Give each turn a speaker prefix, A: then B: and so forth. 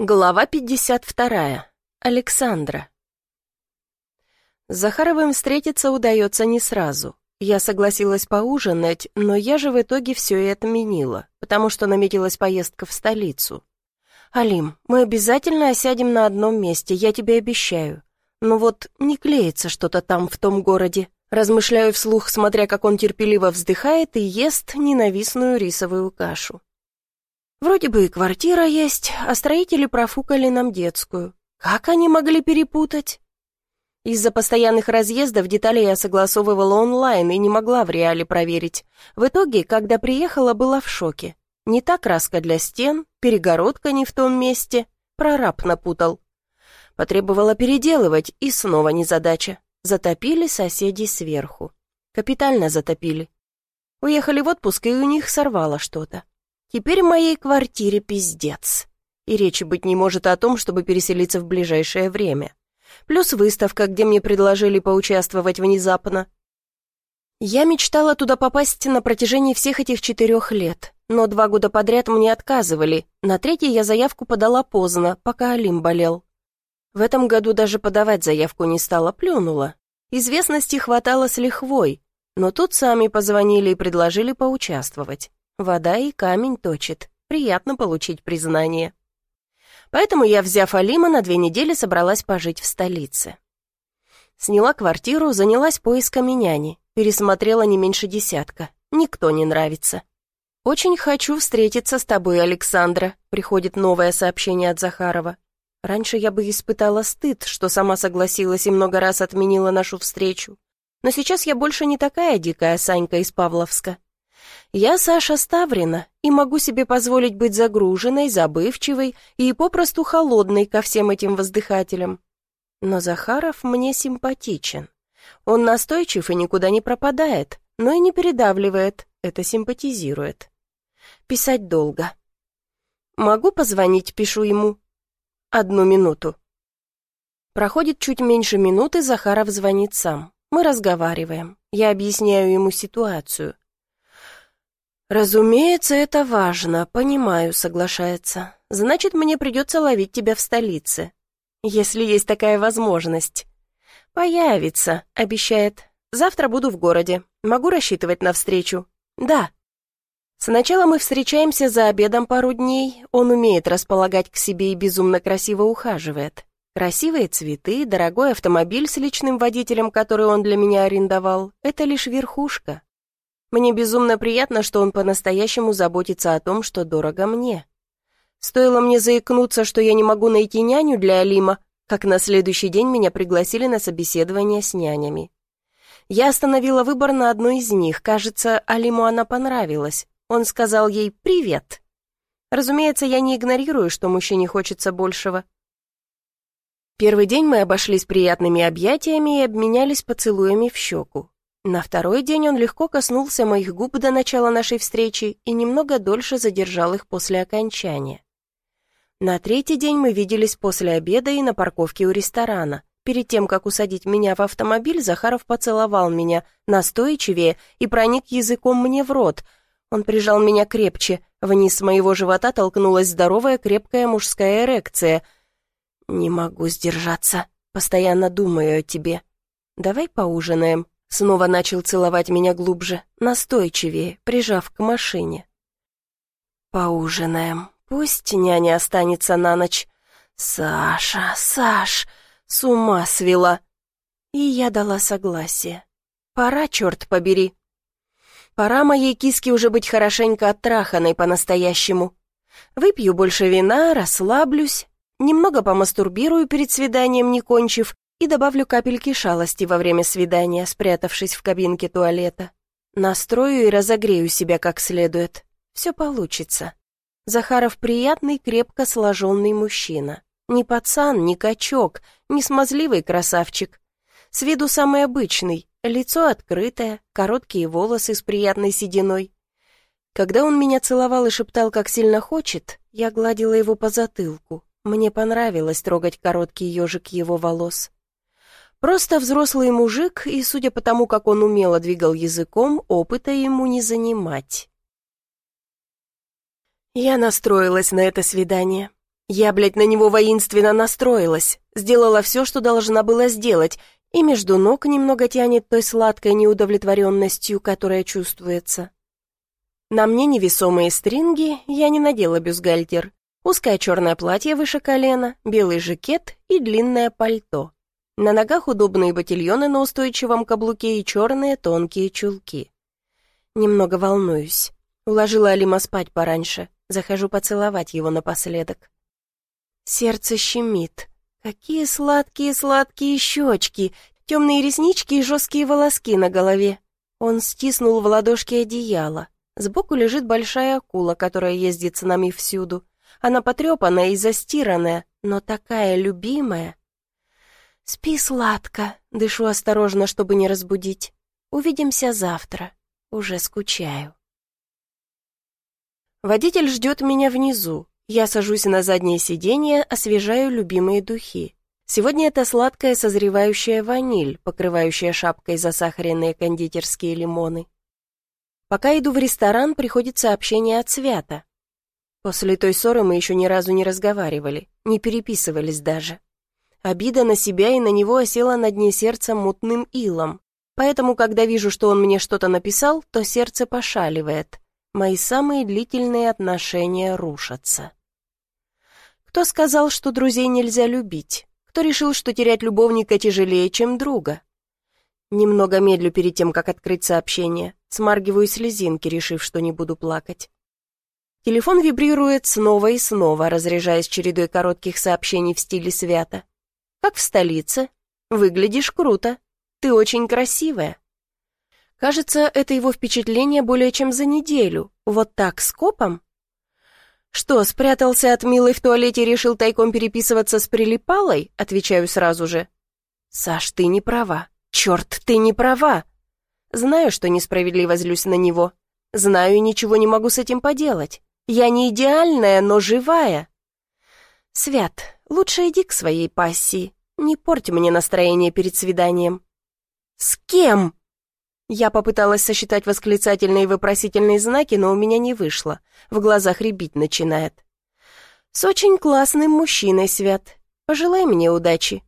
A: Глава 52. Александра. С Захаровым встретиться удается не сразу. Я согласилась поужинать, но я же в итоге все и отменила, потому что наметилась поездка в столицу. «Алим, мы обязательно осядем на одном месте, я тебе обещаю. Но вот не клеится что-то там, в том городе». Размышляю вслух, смотря как он терпеливо вздыхает и ест ненавистную рисовую кашу. Вроде бы и квартира есть, а строители профукали нам детскую. Как они могли перепутать? Из-за постоянных разъездов детали я согласовывала онлайн и не могла в реале проверить. В итоге, когда приехала, была в шоке. Не та краска для стен, перегородка не в том месте, прораб напутал. Потребовала переделывать, и снова незадача. Затопили соседи сверху. Капитально затопили. Уехали в отпуск, и у них сорвало что-то. Теперь в моей квартире пиздец. И речи быть не может о том, чтобы переселиться в ближайшее время. Плюс выставка, где мне предложили поучаствовать внезапно. Я мечтала туда попасть на протяжении всех этих четырех лет, но два года подряд мне отказывали. На третий я заявку подала поздно, пока Алим болел. В этом году даже подавать заявку не стала, плюнула. Известности хватало с лихвой, но тут сами позвонили и предложили поучаствовать. Вода и камень точит. Приятно получить признание. Поэтому я, взяв Алима, на две недели собралась пожить в столице. Сняла квартиру, занялась поисками няни, пересмотрела не меньше десятка. Никто не нравится. «Очень хочу встретиться с тобой, Александра», — приходит новое сообщение от Захарова. Раньше я бы испытала стыд, что сама согласилась и много раз отменила нашу встречу. Но сейчас я больше не такая дикая Санька из Павловска. Я Саша Ставрина и могу себе позволить быть загруженной, забывчивой и попросту холодной ко всем этим воздыхателям. Но Захаров мне симпатичен. Он настойчив и никуда не пропадает, но и не передавливает, это симпатизирует. Писать долго. Могу позвонить, пишу ему. Одну минуту. Проходит чуть меньше минуты, Захаров звонит сам. Мы разговариваем. Я объясняю ему ситуацию. «Разумеется, это важно, понимаю», — соглашается. «Значит, мне придется ловить тебя в столице. Если есть такая возможность». «Появится», — обещает. «Завтра буду в городе. Могу рассчитывать на встречу?» «Да». Сначала мы встречаемся за обедом пару дней. Он умеет располагать к себе и безумно красиво ухаживает. Красивые цветы, дорогой автомобиль с личным водителем, который он для меня арендовал — это лишь верхушка. Мне безумно приятно, что он по-настоящему заботится о том, что дорого мне. Стоило мне заикнуться, что я не могу найти няню для Алима, как на следующий день меня пригласили на собеседование с нянями. Я остановила выбор на одной из них. Кажется, Алиму она понравилась. Он сказал ей «Привет». Разумеется, я не игнорирую, что мужчине хочется большего. Первый день мы обошлись приятными объятиями и обменялись поцелуями в щеку. На второй день он легко коснулся моих губ до начала нашей встречи и немного дольше задержал их после окончания. На третий день мы виделись после обеда и на парковке у ресторана. Перед тем, как усадить меня в автомобиль, Захаров поцеловал меня настойчивее и проник языком мне в рот. Он прижал меня крепче. Вниз моего живота толкнулась здоровая крепкая мужская эрекция. «Не могу сдержаться. Постоянно думаю о тебе. Давай поужинаем», Снова начал целовать меня глубже, настойчивее, прижав к машине. «Поужинаем. Пусть няня останется на ночь. Саша, Саш, с ума свела». И я дала согласие. «Пора, черт побери». Пора моей киске уже быть хорошенько оттраханной по-настоящему. Выпью больше вина, расслаблюсь, немного помастурбирую перед свиданием, не кончив, и добавлю капельки шалости во время свидания, спрятавшись в кабинке туалета. Настрою и разогрею себя как следует. Все получится. Захаров приятный, крепко сложенный мужчина. Не пацан, не качок, не смазливый красавчик. С виду самый обычный, лицо открытое, короткие волосы с приятной сединой. Когда он меня целовал и шептал, как сильно хочет, я гладила его по затылку. Мне понравилось трогать короткий ежик его волос. Просто взрослый мужик, и, судя по тому, как он умело двигал языком, опыта ему не занимать. Я настроилась на это свидание. Я, блядь, на него воинственно настроилась, сделала все, что должна была сделать, и между ног немного тянет той сладкой неудовлетворенностью, которая чувствуется. На мне невесомые стринги, я не надела бюстгальтер, узкое черное платье выше колена, белый жакет и длинное пальто. На ногах удобные ботильоны на устойчивом каблуке и черные тонкие чулки. Немного волнуюсь. Уложила Алима спать пораньше. Захожу поцеловать его напоследок. Сердце щемит. Какие сладкие-сладкие щечки, темные реснички и жесткие волоски на голове. Он стиснул в ладошки одеяло. Сбоку лежит большая акула, которая ездит с нами всюду. Она потрепанная и застиранная, но такая любимая. «Спи сладко», — дышу осторожно, чтобы не разбудить. «Увидимся завтра. Уже скучаю». Водитель ждет меня внизу. Я сажусь на заднее сиденье, освежаю любимые духи. Сегодня это сладкая созревающая ваниль, покрывающая шапкой засахаренные кондитерские лимоны. Пока иду в ресторан, приходит сообщение от Свята. После той ссоры мы еще ни разу не разговаривали, не переписывались даже. Обида на себя и на него осела на дне сердца мутным илом. Поэтому, когда вижу, что он мне что-то написал, то сердце пошаливает. Мои самые длительные отношения рушатся. Кто сказал, что друзей нельзя любить? Кто решил, что терять любовника тяжелее, чем друга? Немного медлю перед тем, как открыть сообщение. Смаргиваю слезинки, решив, что не буду плакать. Телефон вибрирует снова и снова, разряжаясь чередой коротких сообщений в стиле свята. «Как в столице. Выглядишь круто. Ты очень красивая». Кажется, это его впечатление более чем за неделю. Вот так, скопом? «Что, спрятался от Милой в туалете и решил тайком переписываться с прилипалой?» Отвечаю сразу же. «Саш, ты не права. Черт, ты не права!» Знаю, что несправедливо злюсь на него. Знаю и ничего не могу с этим поделать. Я не идеальная, но живая. Свят, лучше иди к своей пассии. Не порть мне настроение перед свиданием. С кем? Я попыталась сосчитать восклицательные и вопросительные знаки, но у меня не вышло. В глазах рябить начинает. «С очень классным мужчиной, Свят. Пожелай мне удачи.